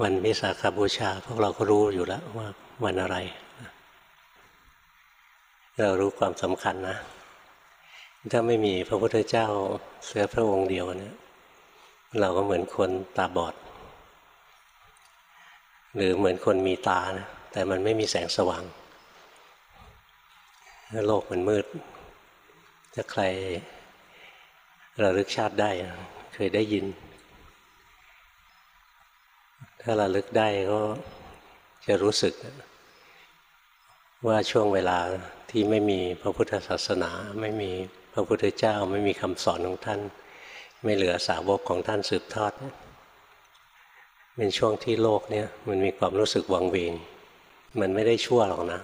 วันวิสาขบูชา พวกเราก็รู้อยู่แล้วว่าวันอะไร เรารู้ความสำคัญนะ ถ้าไม่มีพระพุทธเจ้าเสือพระองค์เดียวเนี่ยเราก็เหมือนคนตาบอด หรือเหมือนคนมีตานะแต่มันไม่มีแสงสว่าง โลกมันมืด ถ้าใครระลึกชาติได้ เคยได้ยิน ถ้าระลึกได้ก็จะรู้สึก ว่าช่วงเวลาที่ไม่มีพระพุทธศาสนา ไม่มีพระพุทธเจ้า ไม่มีคำสอนของท่าน ไม่เหลือสาวกของท่านสืบทอด เป็นช่วงที่โลกเนี่ยมันมีความรู้สึกวังเวง มันไม่ได้ชั่วหรอกนะ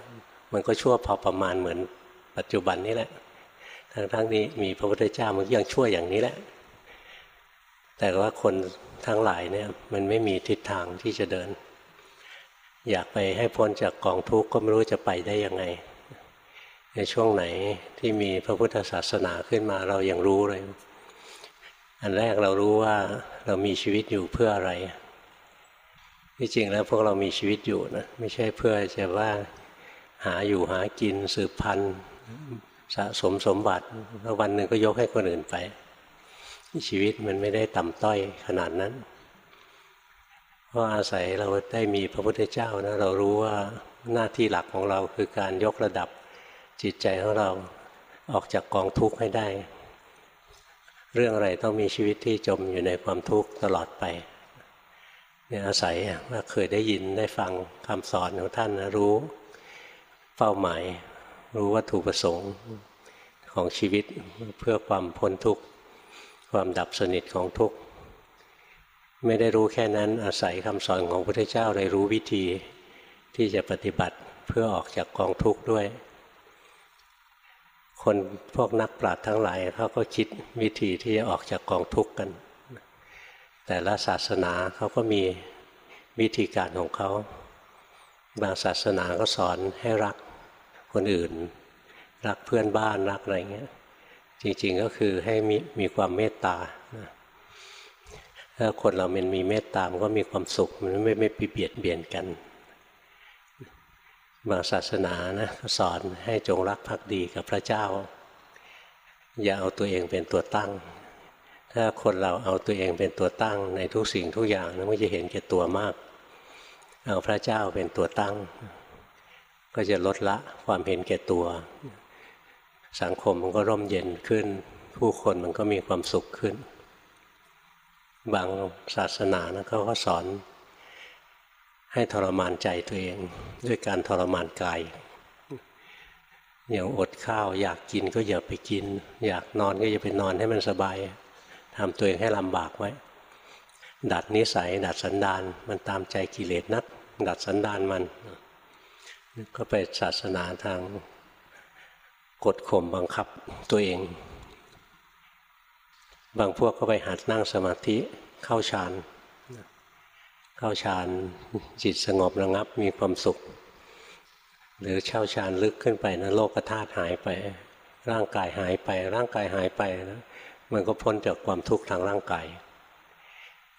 มันก็ชั่วพอประมาณเหมือนปัจจุบันนี้แหละ ทั้งทั้งนี้มีพระพุทธเจ้ามันยังชั่วอย่างนี้แหละ แต่ว่าคนทั้งหลายเนี่ยมันไม่มีทิศทางที่จะเดิน อยากไปให้พ้นจากกองทุกข์ก็ไม่รู้จะไปได้ยังไง ในช่วงไหนที่มีพระพุทธศาสนาขึ้นมาเรายัางรู้เลย อันแรกเรารู้ว่าเรามีชีวิตอยู่เพื่ออะไรที่จริงแล้วพวกเรามีชีวิตอยู่นะไม่ใช่เพื่อจะว่าหาอยู่หากินสืบพันธุ์สะสมสมบัติแล้ววันหนึ่งก็ยกให้คนอื่นไป ชีวิตมันไม่ได้ต่ำต้อยขนาดนั้น เพราะอาศัยเราได้มีพระพุทธเจ้านะเรารู้ว่าหน้าที่หลักของเราคือการยกระดับจิตใจของเราออกจากกองทุกข์ให้ได้ เรื่องอะไรต้องมีชีวิตที่จมอยู่ในความทุกข์ตลอดไปเนี่ยอาศัยว่าเคยได้ยินได้ฟังคำสอนของท่านนะรู้เป้าหมาย รู้วัตถุประสงค์ของชีวิตเพื่อความพ้นทุกข์ ความดับสนิทของทุกข์ ไม่ได้รู้แค่นั้นอาศัยคำสอนของพระพุทธเจ้าเลยรู้วิธีที่จะปฏิบัติเพื่อออกจากกองทุกข์ด้วย คนพวกนักปราชญ์ทั้งหลายเขาก็คิดวิธีที่จะออกจากกองทุกข์กัน แต่ละศาสนาเขาก็มีวิธีการของเขา บางศาสนาก็สอนให้รักคนอื่น รักเพื่อนบ้านรักอะไรเงี้ย จริงๆก็คือให้มีมีความเมตตาถ้าคนเรามันมีเมตตามันก็มีความสุข มันไม่ไม่ไปเบียดเบียนกัน บางศาสนานะสอนให้จงรักภักดีกับพระเจ้า อย่าเอาตัวเองเป็นตัวตั้ง ถ้าคนเราเอาตัวเองเป็นตัวตั้ง ในทุกสิ่งทุกอย่างนะมันจะเห็นแก่ตัวมาก เอาพระเจ้าเป็นตัวตั้ง ก็จะลดละความเห็นแก่ตัว สังคมมันก็ร่มเย็นขึ้น ผู้คนมันก็มีความสุขขึ้น บางศาสนานะเขาก็สอน ให้ทรมานใจตัวเองด้วยการทรมานกายอย่างอดข้าวอยากกินก็อย่าไปกิน อยากนอนก็อย่าไปนอนให้มันสบายทำตัวเองให้ลำบากไว้ ดัดนิสัย ดัดสันดานมันตามใจกิเลสนัก ดัดสันดานมัน ก็ไปศาสนาทาง กดข่มบังคับตัวเอง บางพวกก็ไปหัดนั่งสมาธิเข้าฌานเข้าฌานจิตสงบระงับมีความสุข หรือเช่าฌานลึกขึ้นไปนะโลกธาตุหายไป ร่างกายหายไป ร่างกายหายไปนะมันก็พ้นจากความทุกข์ทางร่างกาย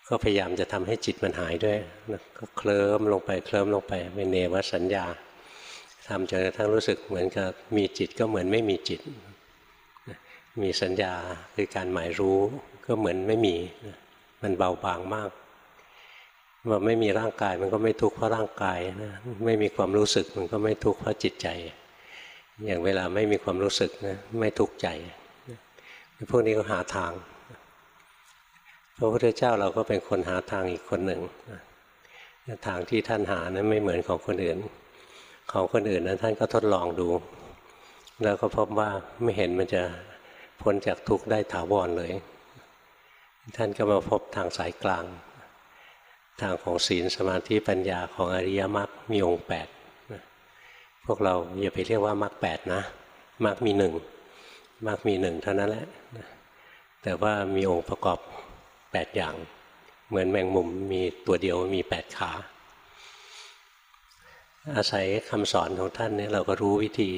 ก็พยายามจะทำให้จิตมันหายด้วยนะก็เคลิ้มลงไปเคลิ้มลงไปเป็นเนวสัญญา ทำจนกระทั่งรู้สึกเหมือนกับมีจิตก็เหมือนไม่มีจิต มีสัญญาคือการหมายรู้ก็เหมือนไม่มี มันเบาบางมากว่าไม่มีร่างกายมันก็ไม่ทุกข์เพราะร่างกายนะไม่มีความรู้สึกมันก็ไม่ทุกข์เพราะจิตใจ อย่างเวลาไม่มีความรู้สึกนะไม่ทุกข์ใจพวกนี้ก็หาทางพระพุทธเจ้าเราก็เป็นคนหาทางอีกคนหนึ่งทางที่ท่านหานะั้นไม่เหมือนของคนอื่น ของคนอื่นนั้นท่านก็ทดลองดู แล้วก็พบว่าไม่เห็นมันจะพ้นจากทุกข์ได้ถาวรเลย ท่านก็มาพบทางสายกลาง ทางของศีลสมาธิปัญญาของอริยมรรคมีองค์แปดพวกเราอย่าไปเรียกว่ามรรคแปดนะมรรคมีหนึ่งมรรคมีหนึ่งเท่านั้นแหละแต่ว่ามีองค์ประกอบแปดอย่าง เหมือนแมงมุมมีตัวเดียวมีแปดขา อาศัยคำสอนของท่านเนี่ยเราก็รู้วิธี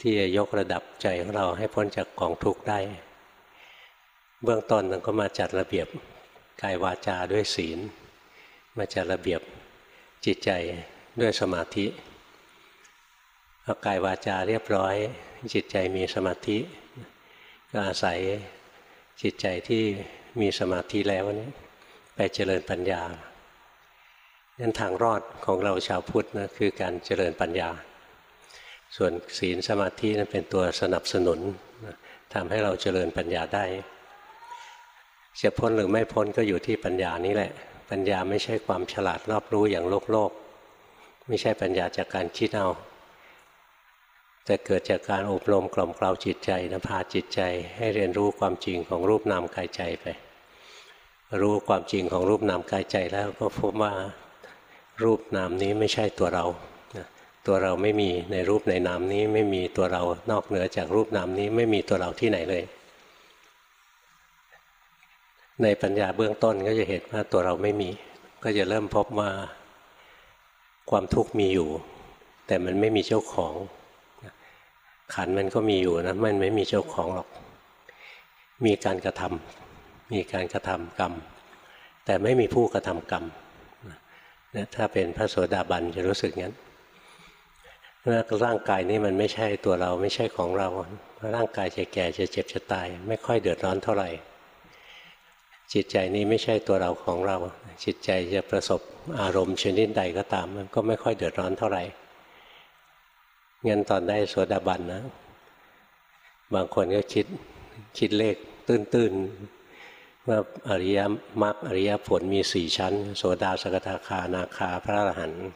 ที่จะยกระดับใจของเราให้พ้นจากกองทุกข์ได้ เบื้องต้นเราก็มาจัดระเบียบกายวาจาด้วยศีล มาจัดระเบียบจิตใจด้วยสมาธิพอกายวาจาเรียบร้อย จิตใจมีสมาธิ ก็อาศัยจิตใจที่มีสมาธิแล้วนี่ไปเจริญปัญญา นั้นทางรอดของเราชาวพุทธนะคือการเจริญปัญญา ส่วนศีลสมาธินั้นเป็นตัวสนับสนุนทำให้เราเจริญปัญญาได้จะพ้นหรือไม่พ้นก็อยู่ที่ปัญญานี้แหละ ปัญญาไม่ใช่ความฉลาดรอบรู้อย่างโลกโลก ไม่ใช่ปัญญาจากการคิดเอาแต่เกิดจากการอบรมกล่อมกล่าวจิตใจนะพาจิตใจให้เรียนรู้ความจริงของรูปนามกายใจไป รู้ความจริงของรูปนามกายใจแล้วก็พบว่า รูปนามนี้ไม่ใช่ตัวเราตัวเราไม่มีในรูปในนามนี้ไม่มีตัวเรานอกเหนือจากรูปนามนี้ไม่มีตัวเราที่ไหนเลย ในปัญญาเบื้องต้นก็จะเห็นว่าตัวเราไม่มี ก็จะเริ่มพบว่าความทุกข์มีอยู่ แต่มันไม่มีเจ้าของ ขันมันก็มีอยู่นะมันไม่มีเจ้าของหรอก มีการกระทำมีการกระทำกรรม แต่ไม่มีผู้กระทำกรรม นะถ้าเป็นพระโสดาบันจะรู้สึกงั้นร่างกายนี้มันไม่ใช่ตัวเราไม่ใช่ของเรา ร่างกายจะแก่จะเจ็บจะตาย ไม่ค่อยเดือดร้อนเท่าไหร่ จิตใจนี้ไม่ใช่ตัวเราของเรา จิตใจจะประสบอารมณ์ชนิดใดก็ตาม มันก็ไม่ค่อยเดือดร้อนเท่าไหร่งั้นตอนได้โสดาบันนะ บางคนก็คิดคิดเลขตื้นๆ ว่าอริยมรรคอริยผลมีสี่ชั้น โสดาสกทาคานาคาพระอรหันต์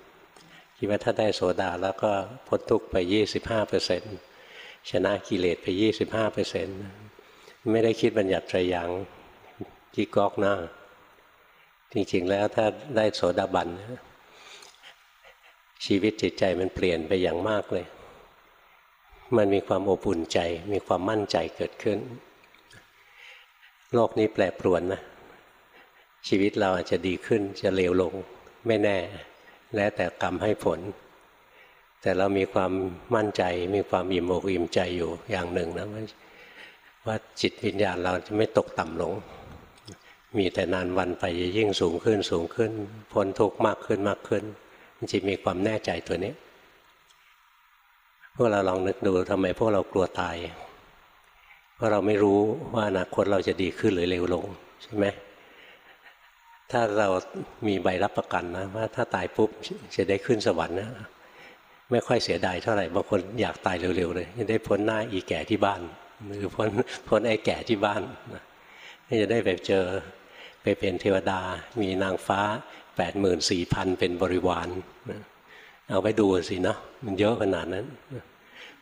คิดว่าถ้าได้โสดาแล้วก็พ้นทุกไปยี่สิบห้าเปอร์เซ็นต์ชนะกิเลสไปยี่สิบห้าเปอร์เซ็นต์ไม่ได้คิดบัญญัติใจยังที่กอกหน้า จริงๆแล้วถ้าได้โสดาบัน ชีวิตจิตใจมันเปลี่ยนไปอย่างมากเลย มันมีความอบอุ่นใจ มีความมั่นใจเกิดขึ้น โลกนี้แปรปรวนนะชีวิตเราอาจจะดีขึ้นจะเลวลงไม่แน่ แล้วแต่กรรมให้ผล แต่เรามีความมั่นใจมีความอิ่มอกอิ่มใจอยู่อย่างหนึ่งนะว่าจิตวิญญาณเราจะไม่ตกต่ำลง มีแต่นานวันไปจะยิ่งสูงขึ้นสูงขึ้นพ้นทุกข์มากขึ้นมากขึ้นมันจะมีความแน่ใจตัวนี้ พวกเราลองนึกดูทำไมพวกเรากลัวตาย เพราะเราไม่รู้ว่าอนาคตเราจะดีขึ้นหรือเร็วลงใช่ไหมถ้าเรามีใบรับประกันนะว่าถ้าตายปุ๊บจะได้ขึ้นสวรรค์นะไม่ค่อยเสียดายเท่าไหร่บางคนอยากตายเร็วๆเลยจะได้พ้นหน้าอีแก่ที่บ้านหรือพ้นพ้นไอ้แก่ที่บ้านจะได้ไปเจอไปเป็นเทวดา มีนางฟ้าแปดหมื่นสี่พันเป็นบริวารเอาไปดูสินะมันเยอะขนาดนั้น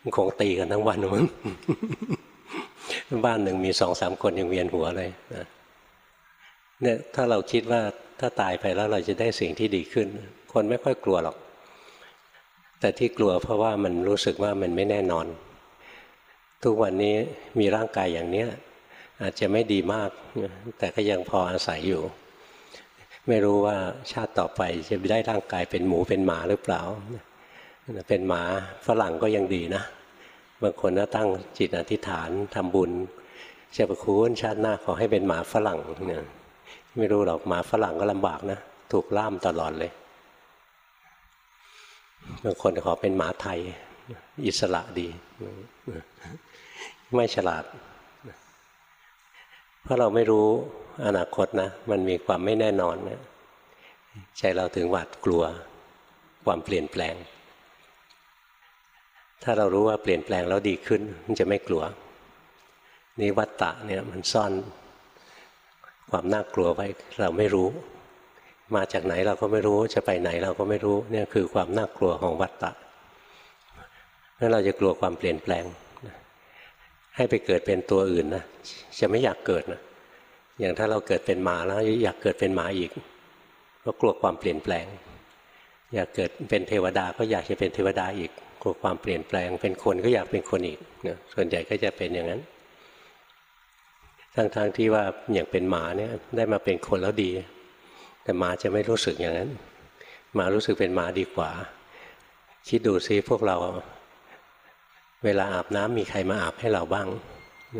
มันคงตีกันทั้งวันมั้ง บ้านหนึ่งมีสองสามคนยังเวียนหัวเลยนะเนี่ยถ้าเราคิดว่าถ้าตายไปแล้วเราจะได้สิ่งที่ดีขึ้น คนไม่ค่อยกลัวหรอก แต่ที่กลัวเพราะว่ามันรู้สึกว่ามันไม่แน่นอน ทุกวันนี้มีร่างกายอย่างเนี้ยอาจจะไม่ดีมาก แต่ก็ยังพออาศัยอยู่ ไม่รู้ว่าชาติต่อไปจะได้ร่างกายเป็นหมูเป็นหมาหรือเปล่า เป็นหมาฝรั่งก็ยังดีนะ บางคนก็ตั้งจิตอธิษฐานทำบุญเจ้าประคุณชาติหน้าขอให้เป็นหมาฝรั่งเนี่ยไม่รู้หรอกหมาฝรั่งก็ลำบากนะถูกล่ามตลอดเลยบางคนขอเป็นหมาไทย อิสระดี ไม่ฉลาด เพราะเราไม่รู้อนาคตนะ มันมีความไม่แน่นอนนะใจเราถึงหวาดกลัว ความเปลี่ยนแปลง ถ้าเรารู้ว่าเปลี่ยนแปลงแล้วดีขึ้น มันจะไม่กลัว นี่วัตตะเนี่ยมันซ่อนความน่ากลัวไว้เราไม่รู้ มาจากไหนเราก็ไม่รู้จะไปไหนเราก็ไม่รู้เนี่ยคือความน่ากลัวของวัตตะนั่นเราจะกลัวความเปลี่ยนแปลง ให้ไปเกิดเป็นตัวอื่นนะจะไม่อยากเกิดนะอย่างถ้าเราเกิดเป็นหมาแล้วอยากเกิดเป็นหมาอีกก็กลัวความเปลี่ยนแปลง อยากเกิดเป็นเทวดาก็อยากจะเป็นเทวดาอีกก ลัวความเปลี่ยนแปลง เป็นคนก็อยากเป็นคนอีกนะส่วนใหญ่ก็จะเป็นอย่างนั้น ทั้งๆทที่ว่าอย่างเป็นหมาเนี่ยได้มาเป็นคนแล้วดี แต่หมาจะไม่รู้สึกอย่างนั้น หมารู้สึกเป็นหมาดีกว่า คิดดูซิพวกเรา เวลาอาบน้ำมีใครมาอาบให้เราบ้าง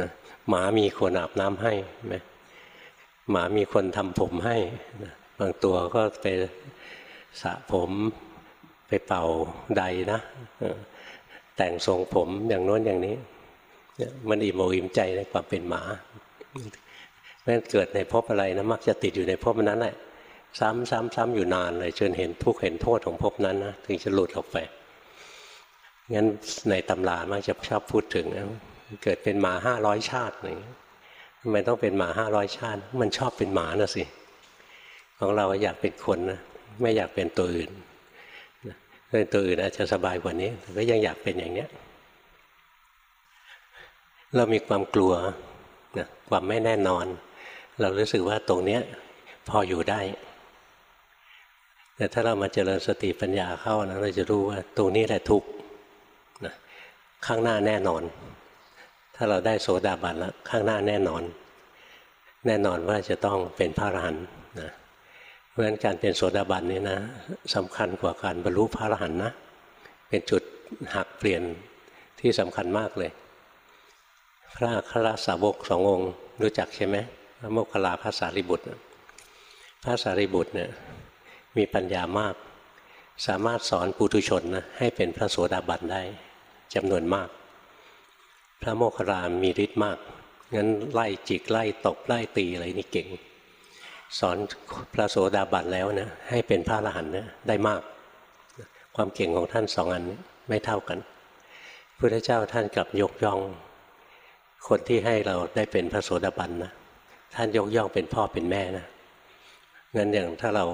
นะหมามีคนอาบน้ำให้ไหมหมามีคนทำผมให้บางตัวก็ไปสระผม ไปเป่าใดนะแต่งทรงผมอย่างโน้นอย่างนี้มันอิ่มอกอิ่มใจในความเป็นหมาเพราะเกิดในภพอะไรนะมักจะติดอยู่ในภพนั้นแหละซ้ำซ้ำซ้ำอยู่นานเลยจนเห็นทุกข์เห็นโทษของภพนั้นนะถึงจะหลุดออกไปงั้นในตำรามักจะชอบพูดถึงนะเกิดเป็นหมาห้าร้อยชาติอย่างเงี้ทำไมต้องเป็นหมาห้าร้อยชาติ มันชอบเป็นหมานะสิ ของเราอยากเป็นคนนะไม่อยากเป็นตัวอื่น เป็นตัวอื่นอาจจะสบายกว่านี้แต่ก็ยังอยากเป็นอย่างเนี้ย เรามีความกลัวนะความไม่แน่นอน เรารู้สึกว่าตรงเนี้ยพออยู่ได้ แต่ถ้าเรามาเจริญสติปัญญาเข้านะเราจะรู้ว่าตรงนี้แหละทุกข์นะข้างหน้าแน่นอน ถ้าเราได้โสดาบันแล้วข้างหน้าแน่นอน แน่นอนว่าจะต้องเป็นพระอรหันต์นะ ราะฉะนั้นการเป็นโสดาบันนี่นะสำคัญกว่าการบรรลุพระอรหันต์นะ เป็นจุดหักเปลี่ยนที่สำคัญมากเลย พระคราสาวกสององค์รู้จักใช่ไหมพระโมคคัลลาพระสารีบุตร พระสารีบุตรเนี่ยมีปัญญามาก สามารถสอนปุถุชนนะให้เป็นพระโสดาบันได้จำนวนมาก พระโมคคัลลามีฤทธิ์มากงั้นไล่จิกไล่ตบไล่ตีอะไรนี่เก่ง สอนพระโสดาบันแล้วนะให้เป็นพระอรหันต์นะได้มาก ความเก่งของท่านสองอันไม่เท่ากันพระเจ้าท่านกลับยกย่อง คนที่ให้เราได้เป็นพระโสดาบันนะท่านยกย่องเป็นพ่อเป็นแม่นะงั้นอย่างถ้าเรา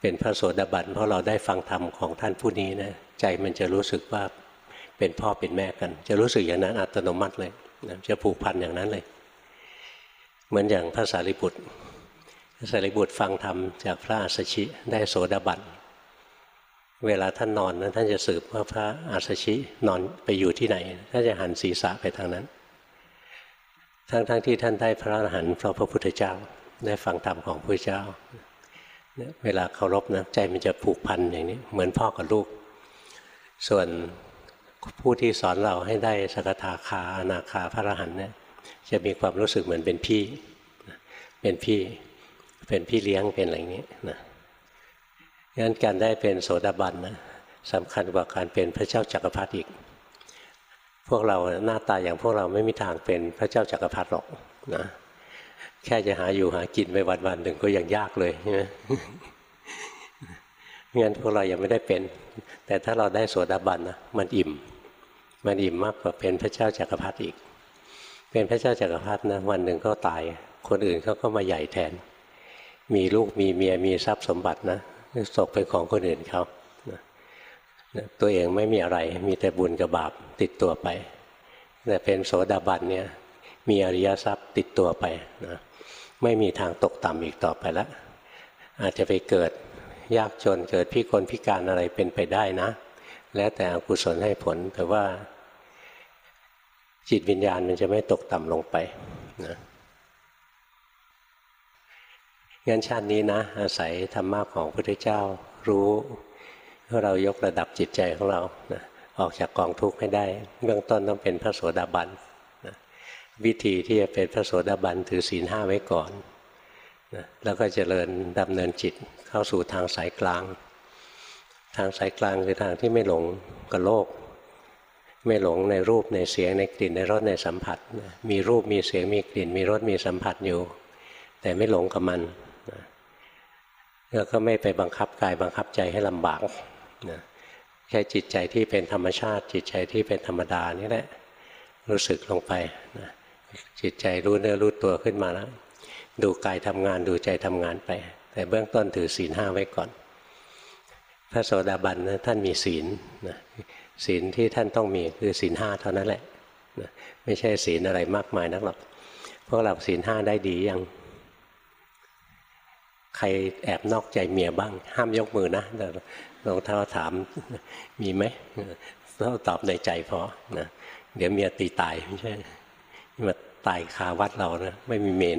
เป็นพระโสดาบันเพราะเราได้ฟังธรรมของท่านผู้นี้นะใจมันจะรู้สึกว่าเป็นพ่อเป็นแม่กัน จะรู้สึกอย่างนั้นอัตโนมัติเลยจะผูกพันอย่างนั้นเลย เหมือนอย่างพระสารีบุตร สารีบุตรฟังธรรมจากพระอาสชิได้โสดาบันเวลาท่านนอนนะท่านจะสืบว่าพระอาสชินอนไปอยู่ที่ไหนท่านจะหันศีรษะไปทางนั้น ทั้งๆทที่ท่านได้พระอรหันต์เพราะพระพุทธเจ้าได้ฟังธรรมของพระเจ้า เวลาเคารพนะใจมันจะผูกพันอย่างนี้ เหมือนพ่อกับลูก ส่วนผู้ที่สอนเราให้ได้สกทาคาอนาคาพระอรหันต์เนี่ยจะมีความรู้สึกเหมือนเป็นพี่เป็นพี่ เป็นพี่เลี้ยงเป็นอะไรอย่างนี้นะงั้นการได้เป็นโสดาบันนะสำคัญกว่าการเป็นพระเจ้าจักรพรรดิอีก พวกเราหน้าตาอย่างพวกเราไม่มีทางเป็นพระเจ้าจักรพรรดิหรอกนะแค่จะหาอยู่หากินไปวันวันหนึ่งก็ยังยากเลยใช่ไหมงั้นพวกเรายังไม่ได้เป็น แต่ถ้าเราได้โสดาบันนะมันอิ่ม มันอิ่มมากกว่าเป็นพระเจ้าจักรพรรดิอีก เป็นพระเจ้าจักรพรรดินะวันหนึ่งก็ตาย คนอื่นเขาก็มาใหญ่แทน มีลูกมีเมียมีทรัพย์สมบัตินะตกเป็นของคนอื่นเขาตัวเองไม่มีอะไร มีแต่บุญกับบาปติดตัวไป แต่เป็นโสดาบันเนี่ยมีอริยทรัพย์ติดตัวไปนะไม่มีทางตกต่ำอีกต่อไปแล้วอาจจะไปเกิดยากจนเกิดพิกลพิการอะไรเป็นไปได้นะ แล้วแต่อกุศลให้ผลแต่ว่าจิตวิญญาณมันจะไม่ตกต่ำลงไปนะ งั้นชาตินี้นะ อาศัยธรรมะของพระพุทธเจ้ารู้ว่าเรายกระดับจิตใจของเรานะออกจากกองทุกข์ให้ได้ เบื้องต้นต้องเป็นพระโสดาบันนะวิธีที่จะเป็นพระโสดาบันถือศีลห้าไว้ก่อนนะแล้วก็เจริญดำเนินจิตเข้าสู่ทางสายกลาง ทางสายกลางคือทางที่ไม่หลงกับโลก ไม่หลงในรูปในเสียงในกลิ่นในรสในสัมผัส มีรูปมีเสียงมีกลิ่น มีรสมีสัมผัสอยู่ แต่ไม่หลงกับมัน แล้วก็ไม่ไปบังคับกายบังคับใจให้ลำบากนะแค่จิตใจที่เป็นธรรมชาติ จิตใจที่เป็นธรรมดานี่แหละรู้สึกลงไปนะจิตใจรู้เนื้อรู้ตัวขึ้นมาแล้วดูกายทำงานดูใจทำงานไป แต่เบื้องต้นถือศีลห้าไว้ก่อนพระโสดาบันนะท่านมีศีลนะศีลที่ท่านต้องมีคือศีลห้าเท่านั้นแหละนะไม่ใช่ศีลอะไรมากมายนักหรอกพวกเราศีลห้าได้ดียัง ใครแอบนอกใจเมียบ้าง ห้ามยกมือนะแต่ลองเท้าถามมีไหมต้องตอบในใจพอนะเดี๋ยวเมียตีตายไม่ใช่มาตายคาวัดเรานะไม่มีเมน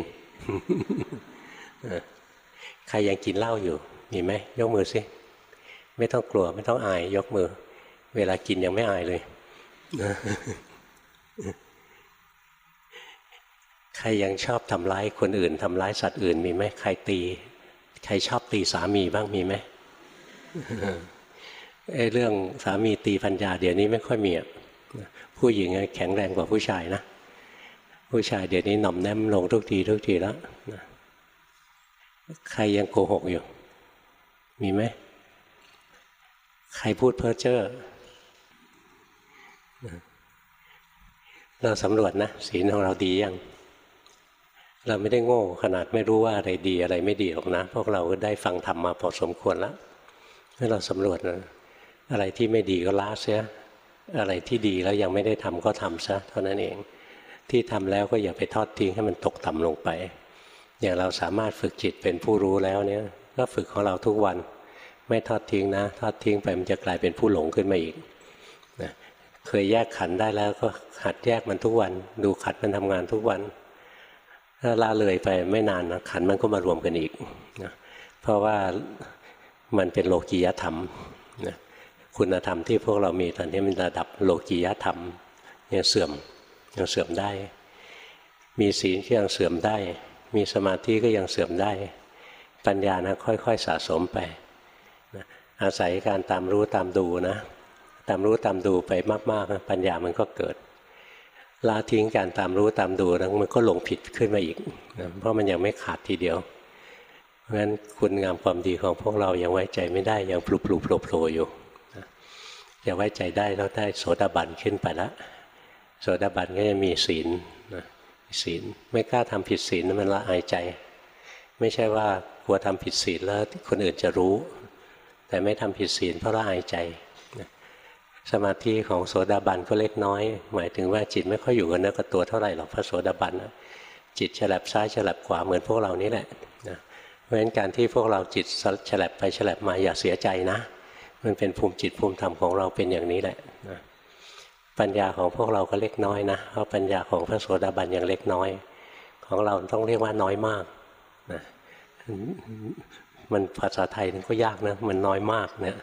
ใครยังกินเหล้าอยู่ มีไหมยกมือสิไม่ต้องกลัว ไม่ต้องอาย ยกมือ เวลากินยังไม่อายเลย ใครยังชอบทำร้ายคนอื่นทำร้ายสัตว์อื่น มีไหมใครตี ใครชอบตีสามีบ้างมีไหมไอ้เรื่องสามีตีพัญญาเดี๋ยวนี้ไม่ค่อยมีผู้หญิงแข็งแรงกว่าผู้ชายนะ ผู้ชายเดี๋ยวนี้หน่อมแนมลงทุกทีทุกทีแล้วใครยังโกหกอยู่ มีไหม ใครพูดเพ้อเจ้อเราสำรวจนะศีลของเราดียัง เราไม่ได้โง่ขนาดไม่รู้ว่าอะไรดีอะไรไม่ดีหรอกนะ พวกเราก็ได้ฟังธรรมมาพอสมควรแล้วให้เราสำรวจนะอะไรที่ไม่ดีก็ละเสีย อะไรที่ดีแล้วยังไม่ได้ทำก็ทำซะเท่านั้นเอง ที่ทำแล้วก็อย่าไปทอดทิ้งให้มันตกต่ำลงไป อย่างเราสามารถฝึกจิตเป็นผู้รู้แล้วเนี่ย ก็ฝึกของเราทุกวัน ไม่ทอดทิ้งนะ ทอดทิ้งไปมันจะกลายเป็นผู้หลงขึ้นมาอีกนะเคยแยกขันได้แล้วก็หัดแยกมันทุกวัน ดูขันมันทำงานทุกวัน ถ้าลาเลยไปไม่นานนะขันมันก็มารวมกันอีกนะเพราะว่ามันเป็นโลกียธรรมนะคุณธรรมที่พวกเรามีตอนนี้มันระดับโลกียธรรมยังเสื่อมยังเสื่อมได้ มีศีลก็ยังเสื่อมได้ มีสมาธิก็ยังเสื่อมได้ ปัญญานะค่อยๆสะสมไปนะอาศัยการตามรู้ตามดูนะ ตามรู้ตามดูไปมากๆปัญญามันก็เกิด ละทิ้งการตามรู้ตามดูแล้วมันก็หลงผิดขึ้นมาอีกนะเพราะมันยังไม่ขาดทีเดียวเพราะฉะนั้นคุณงามความดีของพวกเรายังไว้ใจไม่ได้ยังปลุกปลุกโผล่อยู่จะไว้ใจได้แล้วได้โสดาบันขึ้นไปแล้วโสดาบันก็จะมีศีลนะศีลไม่กล้าทำผิดศีลมันละอายใจ ไม่ใช่ว่ากลัวทำผิดศีลแล้วคนอื่นจะรู้ แต่ไม่ทำผิดศีลเพราะละอายใจ สมาธิของโสดาบันก็เล็กน้อย หมายถึงว่าจิตไม่ค่อยอยู่กับเนื้อกับตัวเท่าไหร่หรอกพระโสดาบันนะจิตฉลับซ้ายฉลับขวาเหมือนพวกเรานี่แหละนะเพราะฉะนั้นการที่พวกเราจิตฉลับไปฉลับมาอย่าเสียใจนะ มันเป็นภูมิจิตภูมิธรรมของเราเป็นอย่างนี้แหละนะปัญญาของพวกเราก็เล็กน้อยนะเพราะปัญญาของพระโสดาบันยังเล็กน้อย ของเราต้องเรียกว่าน้อยมากนะมันภาษาไทยก็ยากนะมันน้อยมากเนี่ย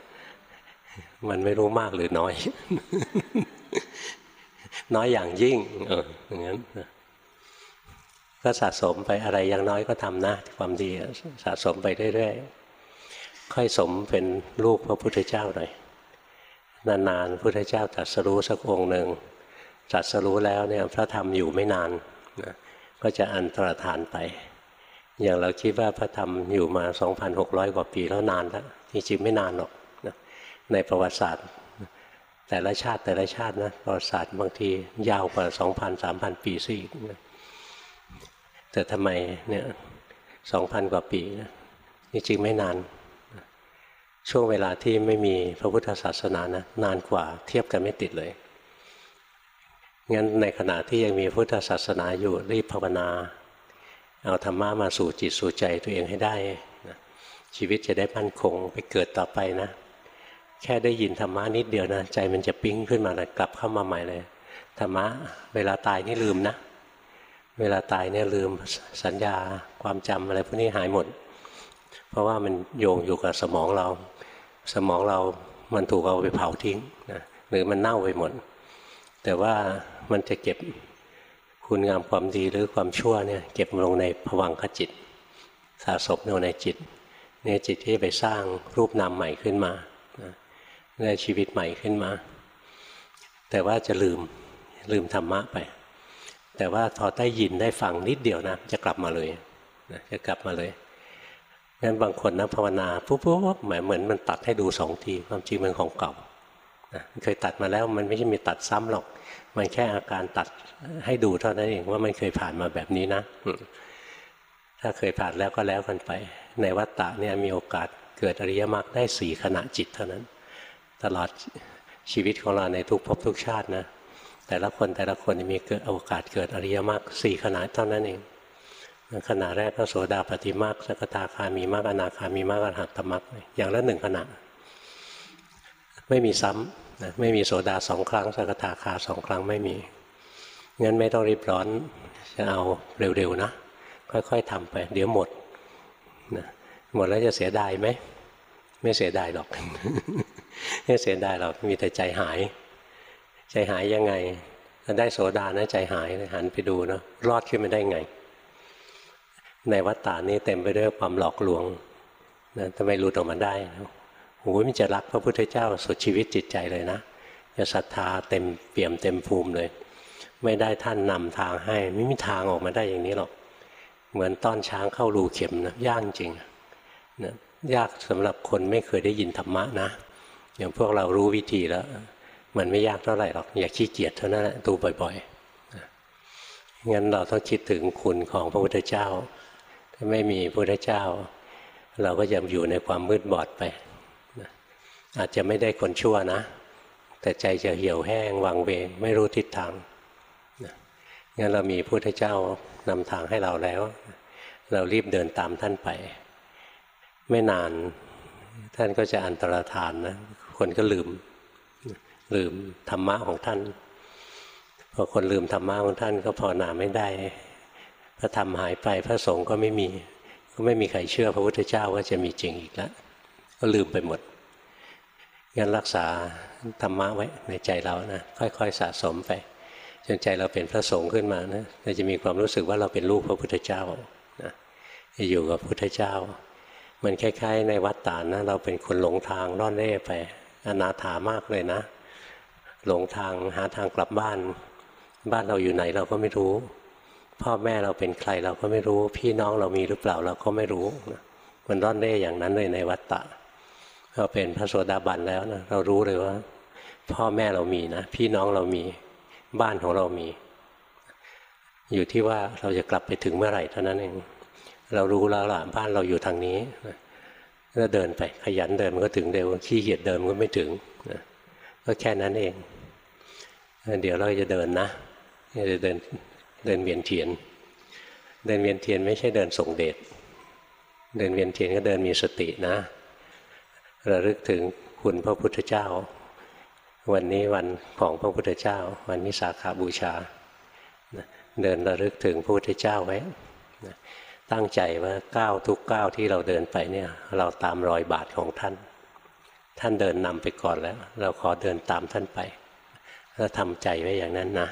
มันไม่รู้มากหรือน้อย น้อยอย่างยิ่ง เอออย่างนั้นก็สะสมไปอะไรอย่างน้อยก็ทำนะ ความดีสะสมไปเรื่อยๆค่อยสมเป็นลูกพระพุทธเจ้าหน่อยนานๆพระพุทธเจ้าตรัสรู้สักองค์หนึ่งตรัสรู้แล้วเนี่ยพระธรรมอยู่ไม่นานนะก็จะอันตรธานไป อย่างเราคิดว่าพระธรรมอยู่มา 2,600 กว่าปีแล้วนานแล้วจริงๆไม่นานหรอก ในประวัติศาสตร์ แต่ละชาติแต่ละชาตินะประวัติศาสตร์บางทียาวกว่า 2,000 3,000 ปีซะอีกนะแต่ทำไมเนี่ย2,000กว่าปีนะจริงๆไม่นาน ช่วงเวลาที่ไม่มีพระพุทธศาสนานะนานกว่าเทียบกันไม่ติดเลยงั้นในขณะที่ยังมีพุทธศาสนาอยู่รีบภาวนา เอาธรรมะมาสู่จิตสู่ใจตัวเองให้ได้นะชีวิตจะได้มั่นคงไปเกิดต่อไปนะ แค่ได้ยินธรรมะนิดเดียวนะใจมันจะปิ้งขึ้นมาเลยกลับเข้ามาใหม่เลยธรรมะเวลาตายนี่ลืมนะ เวลาตายเนี่ยลืมสัญญาความจำอะไรพวกนี้หายหมด เพราะว่ามันโยงอยู่กับสมองเรา สมองเรามันถูกเอาไปเผาทิ้งนะหรือมันเน่าไปหมด แต่ว่ามันจะเก็บคุณงามความดีหรือความชั่วเนี่ยเก็บลงในผวังขจิต สะสมอยู่ในจิตเนี่ยจิตที่ไปสร้างรูปนามใหม่ขึ้นมา ในชีวิตใหม่ขึ้นมา แต่ว่าจะลืมลืมธรรมะไป แต่ว่าพอได้ยินได้ฟังนิดเดียวนะจะกลับมาเลยนะจะกลับมาเลยงั้นบางคนนะภาวนาปุ๊บปุ๊บหมายเหมือนมันตัดให้ดูสองทีความจริงมันของเก่าเคยตัดมาแล้วมันไม่ใช่มีตัดซ้ำหรอก มันแค่อาการตัดให้ดูเท่านั้นเองว่ามันเคยผ่านมาแบบนี้นะถ้าเคยผ่านแล้วก็แล้วกันไป ในวัฏฏะเนี่ยมีโอกาสเกิดอริยมรรคได้สี่ขณะจิตเท่านั้น ตลอดชีวิตของเราในทุกภพทุกชาตินะแต่ละคนแต่ละคนมีเกิดโอกาสเกิดอริยมรรคสี่ขณะเท่านั้นเองขณะแรกก็โสดาปฏิมาคสกทาคามีมากอนาคามีมากอรหัตตมรรคอย่างละหนึ่งขณะ ไม่มีซ้ำนะไม่มีโสดาสองครั้งสกทาคาสองครั้งไม่มีงั้นไม่ต้องรีบร้อนจะเอาเร็วๆนะ ค่อยๆทำไป เดี๋ยวหมดนะหมดแล้วจะเสียดายไหมไม่เสียดายหรอก ไม่เสียดายหรอกมีแต่ใจหาย ใจหายยังไงถ้าได้โสดานะใจหายหันไปดูเนาะรอดขึ้นมาได้ไง ในวัฏฏานี้เต็มไปด้วยความหลอกลวงนะทำไมหลุดออกมาได้โอ้ยมันจะรักพระพุทธเจ้าสุดชีวิตจิตใจเลยนะจะศรัทธาเต็มเปี่ยมเต็มภูมิเลย ไม่ได้ท่านนำทางให้ ไม่มีทางออกมาได้อย่างนี้หรอก เหมือนต้อนช้างเข้ารูเข็มนะยากจริงนะยากสำหรับคนไม่เคยได้ยินธรรมะนะ อย่างพวกเรารู้วิธีแล้ว มันไม่ยากเท่าไหร่หรอก อย่าขี้เกียจเท่านั้นแหละดูบ่อยๆงั้นเราต้องคิดถึงคุณของพระพุทธเจ้า ถ้าไม่มีพระพุทธเจ้า เราก็จะอยู่ในความมืดบอดไป อาจจะไม่ได้คนชั่วนะ แต่ใจจะเหี่ยวแห้งวังเวงไม่รู้ทิศทางงั้นเรามีพระพุทธเจ้านำทางให้เราแล้ว เรารีบเดินตามท่านไป ไม่นานท่านก็จะอันตรธานนะ คนก็ลืม ลืมธรรมะของท่าน พอคนลืมธรรมะของท่านก็ภาวนาไม่ได้พระธรรมหายไปพระสงฆ์ก็ไม่มี ก็ไม่มีใครเชื่อพระพุทธเจ้าว่าจะมีจริงอีกแล้ว ก็ลืมไปหมดงั้นรักษาธรรมะไว้ในใจเรานะค่อยๆสะสมไป จนใจเราเป็นพระสงฆ์ขึ้นมานะเราจะมีความรู้สึกว่าเราเป็นลูกพระพุทธเจ้านะอยู่กับพระพุทธเจ้า มันคล้ายๆ ในวัดตานนะเราเป็นคนหลงทางร่อนเร่ไป อนาถามากเลยนะ หลงทางหาทางกลับบ้าน บ้านเราอยู่ไหนเราก็ไม่รู้ พ่อแม่เราเป็นใครเราก็ไม่รู้ พี่น้องเรามีหรือเปล่าเราก็ไม่รู้มันร่อนเร่อย่างนั้นเลยในวัดตะเราเป็นพระโสดาบันแล้วนะเรารู้เลยว่า พ่อแม่เรามีนะ พี่น้องเรามีบ้านของเรามี อยู่ที่ว่าเราจะกลับไปถึงเมื่อไหร่เท่านั้นเองเรารู้แล้วล่ะบ้านเราอยู่ทางนี้ ก็เดินไปขยันเดินมันก็ถึงเร็วขี้เกียจเดินมันก็ไม่ถึงก็แค่นั้นเอง เดี๋ยวเราจะเดินนะจะเดินเดินเวียนเทียน เดินเวียนเทียนไม่ใช่เดินส่งเดชเดินเวียนเทียนก็เดินมีสตินะ ระลึกถึงคุณพระพุทธเจ้า วันนี้วันของพระพุทธเจ้า วันวิสาขาบูชา เดินระลึกถึงพระพุทธเจ้าไว้ ตั้งใจว่าก้าวทุกก้าวที่เราเดินไปเนี่ย เราตามรอยบาทของท่าน ท่านเดินนำไปก่อนแล้ว เราขอเดินตามท่านไปแล้วทำใจไว้อย่างนั้นนะ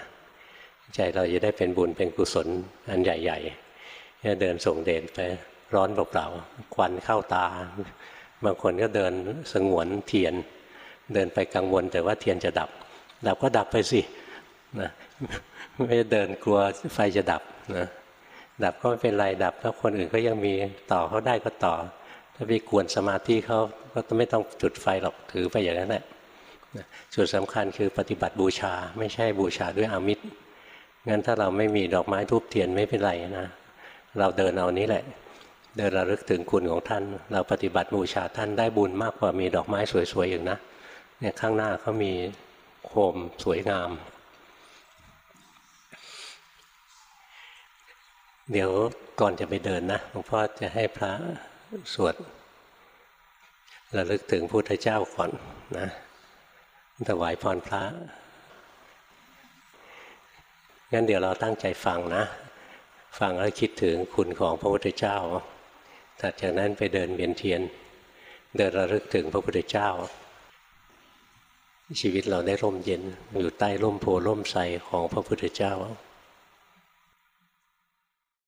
ใจเราจะได้เป็นบุญเป็นกุศลอันใหญ่ๆจะเดินส่งเดชไปร้อนเปล่าๆควันเข้าตา บางคนก็เดินสงวนเทียน เดินไปกังวลแต่ว่าเทียนจะดับ ดับก็ดับไปสินะไม่เดินกลัวไฟจะดับนะ ดับก็ไม่เป็นไรดับถ้าคนอื่นก็ยังมีต่อเขาได้ก็ต่อ ถ้าไปกวนสมาธิเขาก็ไม่ต้องจุดไฟหรอกถือไปอย่างนั้นแหละจุดสำคัญคือปฏิบัติบูชา ไม่ใช่บูชาด้วยอามิตรงั้นถ้าเราไม่มีดอกไม้ทูบเทียนไม่เป็นไรนะเราเดินเอานี้แหละ เดินระลึกถึงคุณของท่าน เราปฏิบัติบูชาท่านได้บุญมากกว่ามีดอกไม้สวยๆอย่างนะเนี่ยข้างหน้าเขามีโคมสวยงาม เดี๋ยวก่อนจะไปเดินนะหลวงพ่อจะให้พระสวดระลึกถึงพุทธเจ้าก่อนนะถวายพรพระ งั้นเดี๋ยวเราตั้งใจฟังนะ ฟังแล้วคิดถึงคุณของพระพุทธเจ้าถัดจากนั้นไปเดินเวียนเทียน เดินระลึกถึงพระพุทธเจ้า ชีวิตเราได้ร่มเย็นอยู่ใต้ร่มโพล่มใสของพระพุทธเจ้า